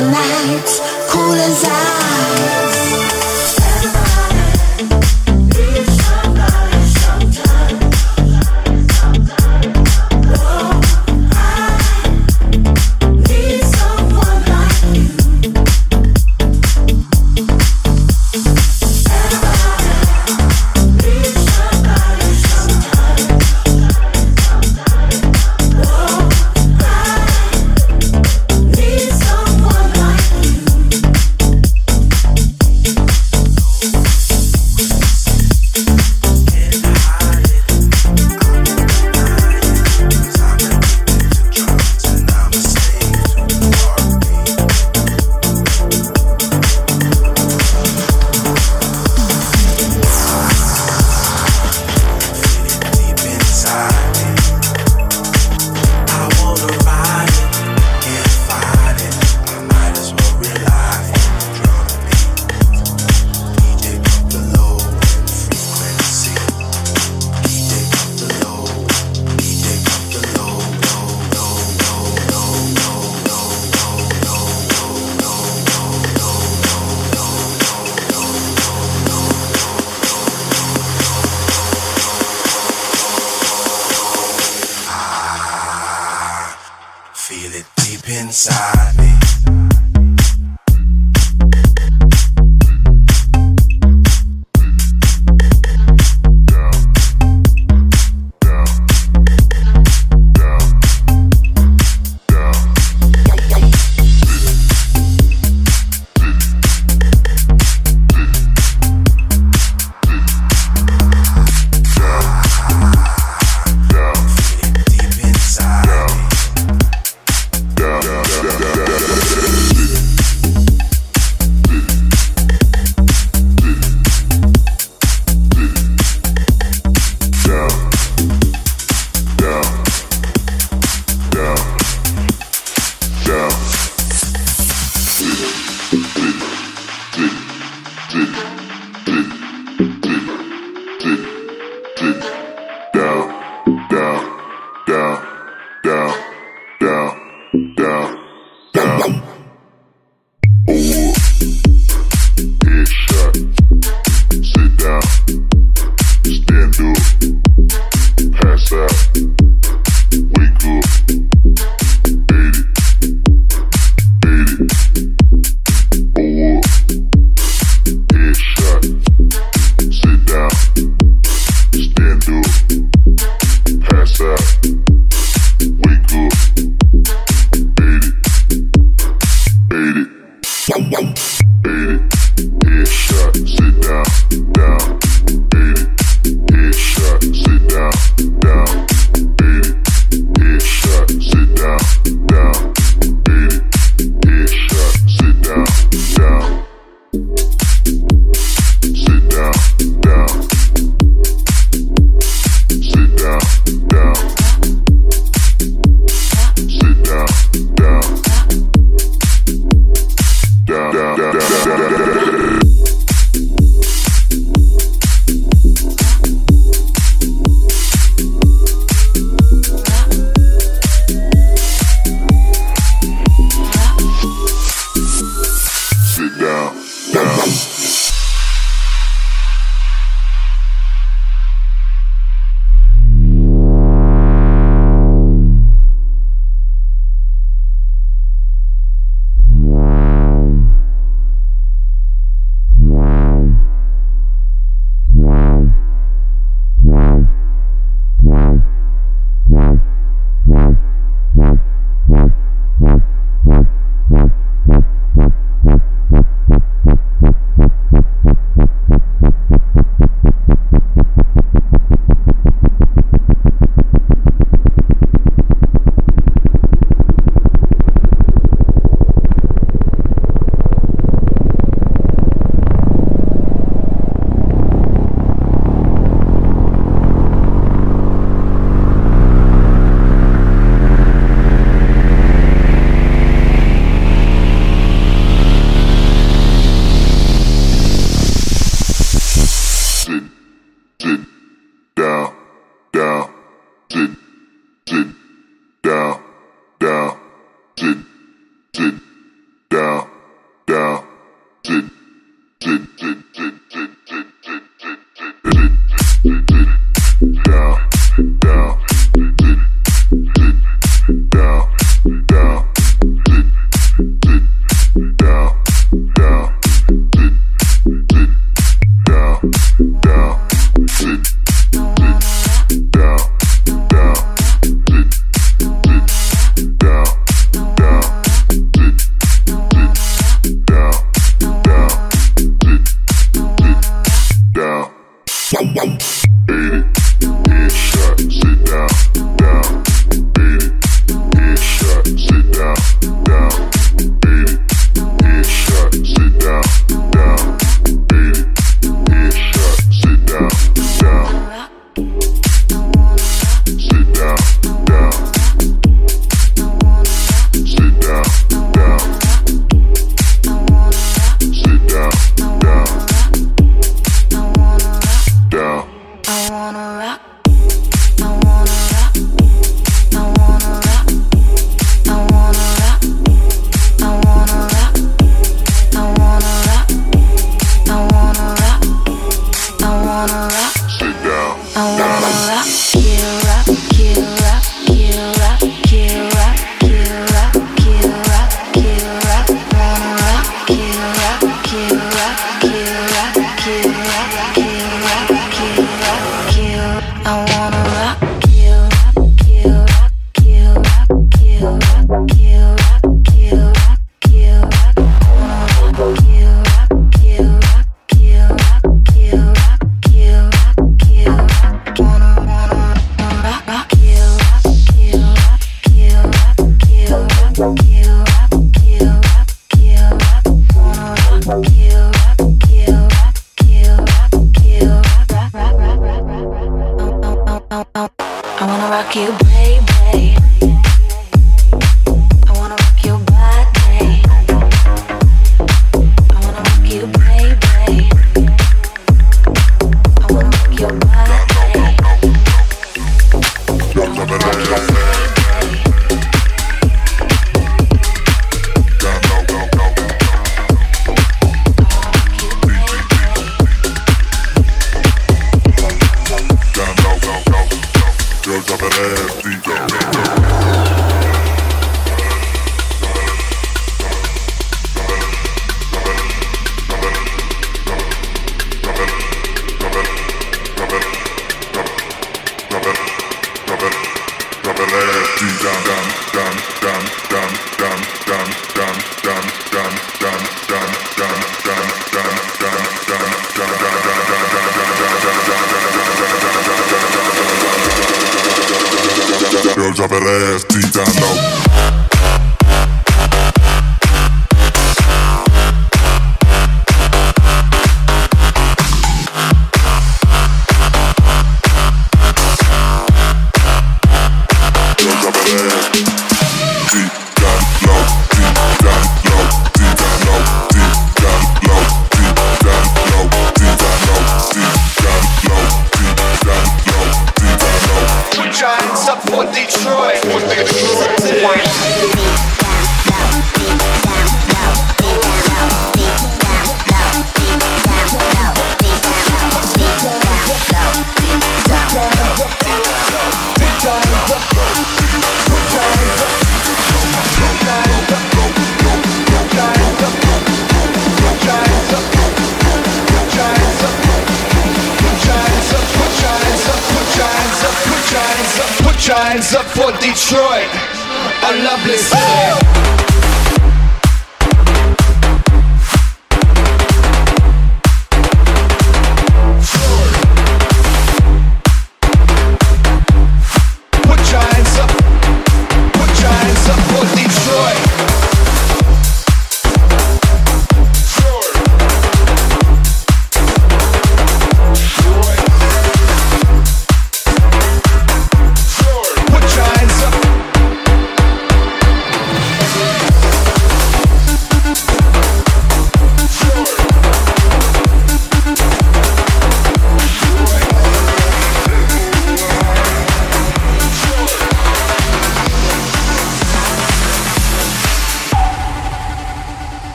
your nights cool as ice.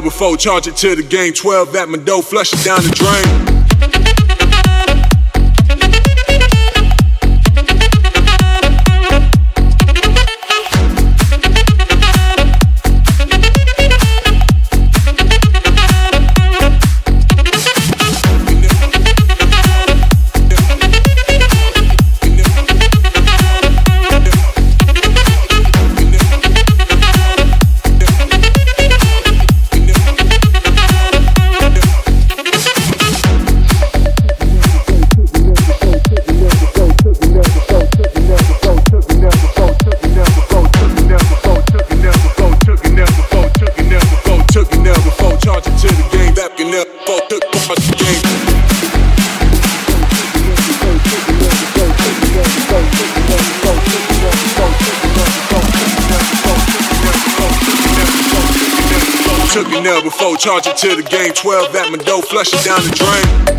Before, charge it to the game. 12 at my door, flush it down the drain. To the game. 12 at my door, flush it down the drain.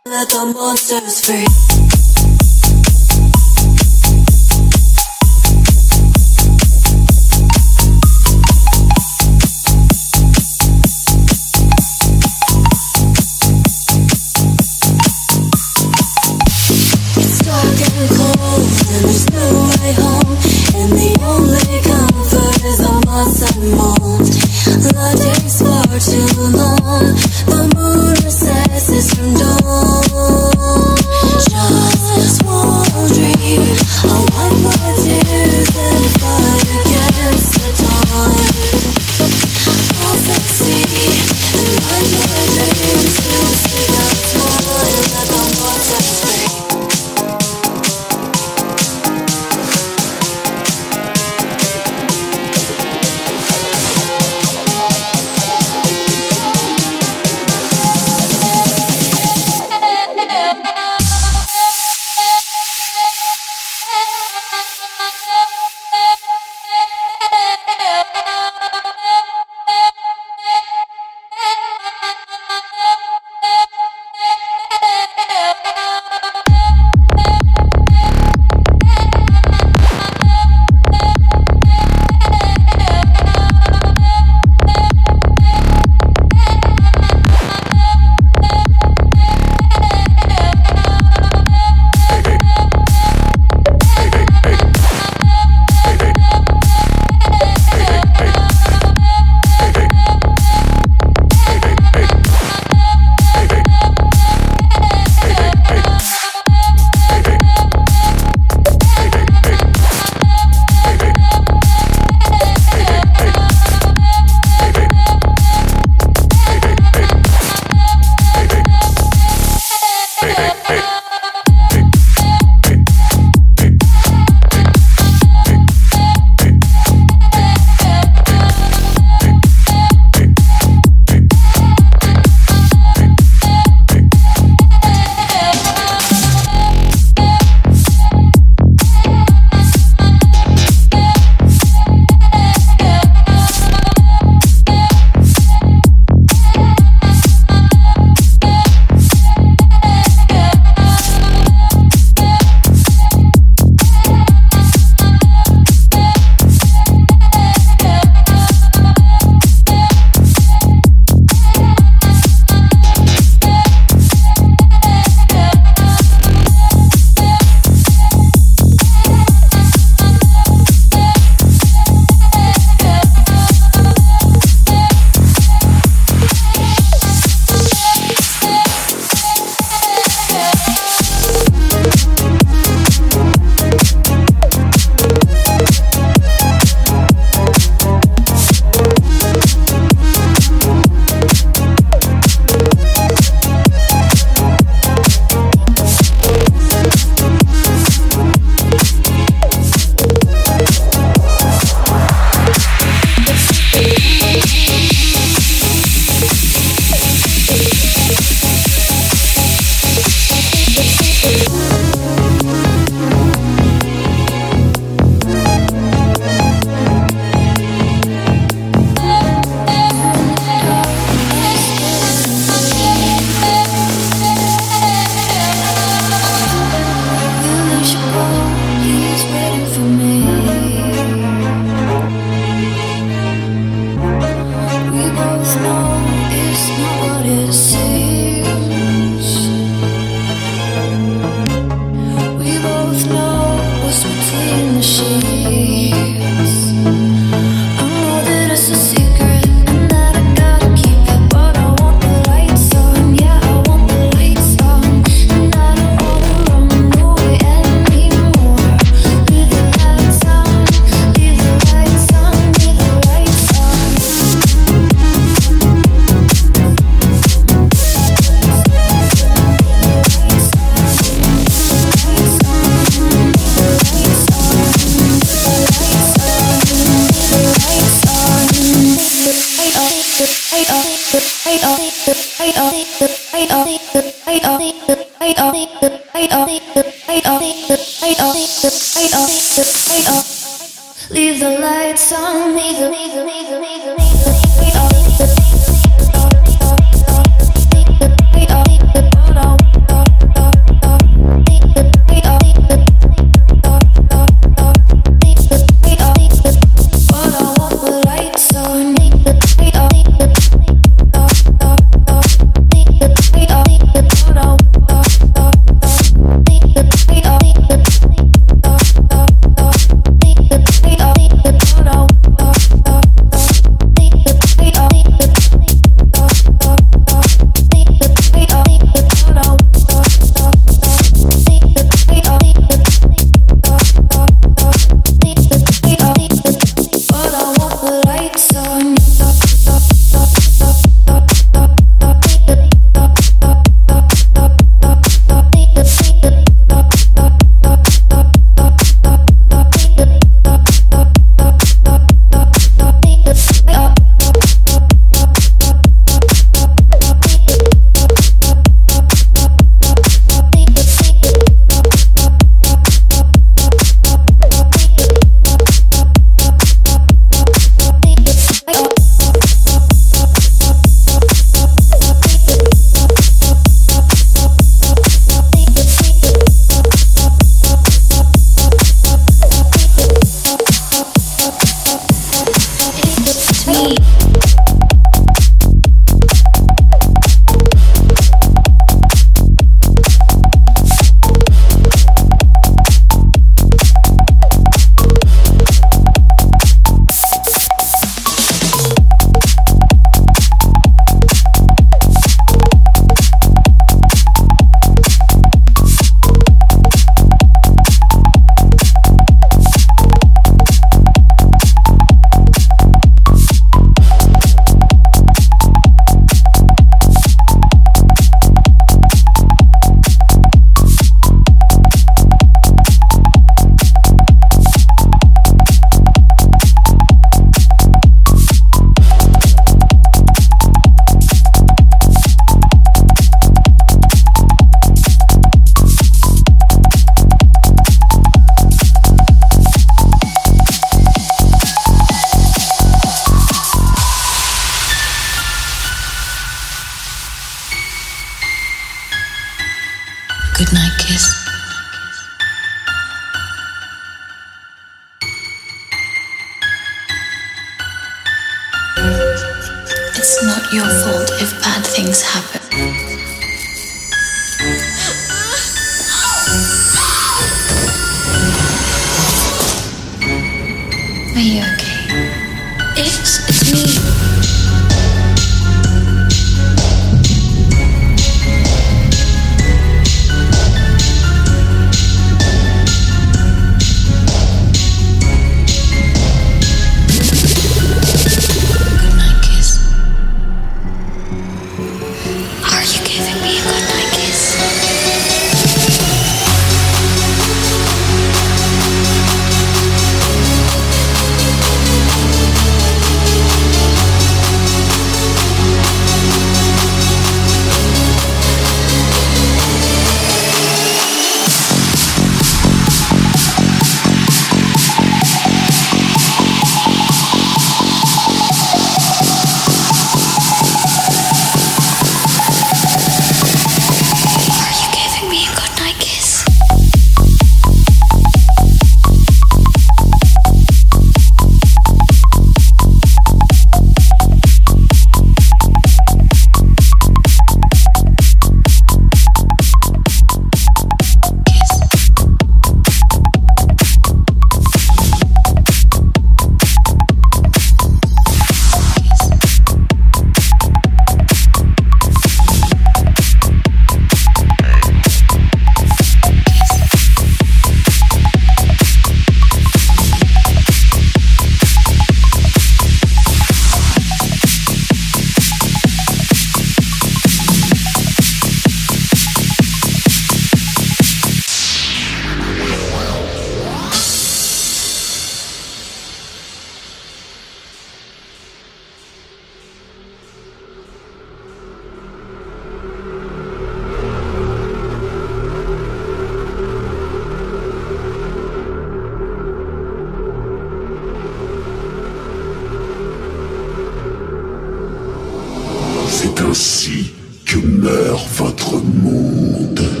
C'est ainsi que meurt votre monde.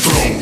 throne.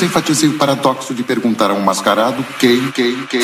Mas enfatizei o paradoxo de perguntar a um mascarado quem, quem, quem.